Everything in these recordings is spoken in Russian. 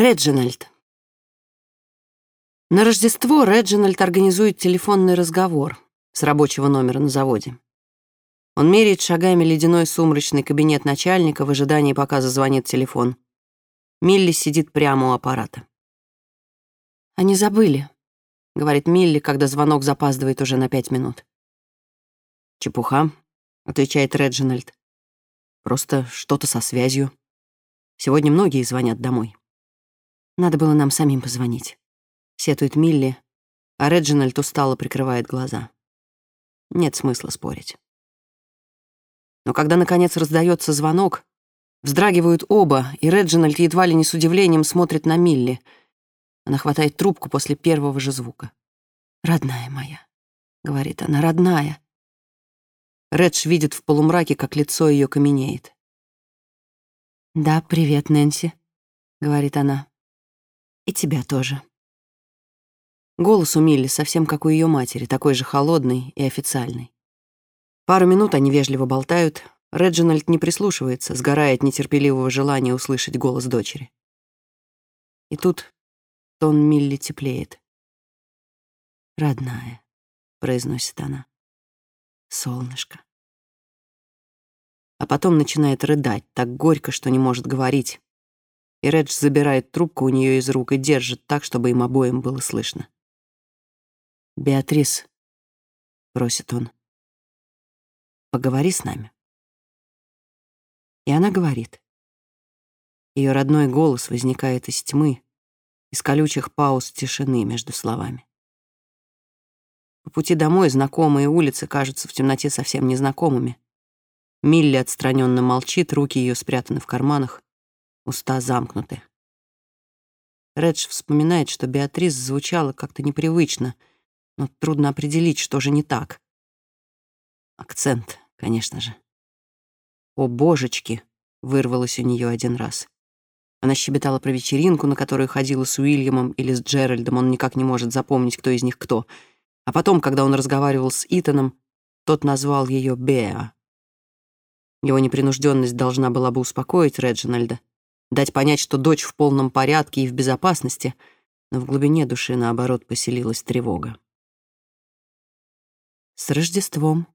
Реджинальд. На Рождество Реджинальд организует телефонный разговор с рабочего номера на заводе. Он меряет шагами ледяной сумрачный кабинет начальника в ожидании, пока зазвонит телефон. Милли сидит прямо у аппарата. «Они забыли», — говорит Милли, когда звонок запаздывает уже на пять минут. «Чепуха», — отвечает Реджинальд. «Просто что-то со связью. Сегодня многие звонят домой». Надо было нам самим позвонить. Сетует Милли, а Реджинальд устало прикрывает глаза. Нет смысла спорить. Но когда, наконец, раздается звонок, вздрагивают оба, и Реджинальд едва ли не с удивлением смотрит на Милли. Она хватает трубку после первого же звука. «Родная моя», — говорит она, — «родная». Редж видит в полумраке, как лицо ее каменеет. «Да, привет, Нэнси», — говорит она. И тебя тоже. Голос у Милли совсем как у ее матери, такой же холодный и официальный. Пару минут они вежливо болтают. Реджинальд не прислушивается, сгорая от нетерпеливого желания услышать голос дочери. И тут тон Милли теплеет. «Родная», — произносит она, — «солнышко». А потом начинает рыдать так горько, что не может говорить, и Редж забирает трубку у нее из рук и держит так, чтобы им обоим было слышно. «Беатрис», — просит он, — «поговори с нами». И она говорит. Ее родной голос возникает из тьмы, из колючих пауз тишины между словами. По пути домой знакомые улицы кажутся в темноте совсем незнакомыми. Милли отстраненно молчит, руки ее спрятаны в карманах уста замкнуты. Редж вспоминает, что Беатрис звучала как-то непривычно, но трудно определить, что же не так. Акцент, конечно же. «О, божечки!» — вырвалось у нее один раз. Она щебетала про вечеринку, на которую ходила с Уильямом или с Джеральдом, он никак не может запомнить, кто из них кто. А потом, когда он разговаривал с Итаном, тот назвал ее Беа. Его непринужденность должна была бы успокоить Реджинальда, дать понять, что дочь в полном порядке и в безопасности, но в глубине души, наоборот, поселилась тревога. «С Рождеством»,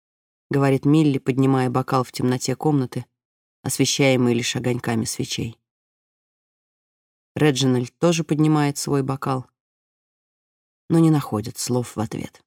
— говорит Милли, поднимая бокал в темноте комнаты, освещаемый лишь огоньками свечей. Реджинальд тоже поднимает свой бокал, но не находит слов в ответ.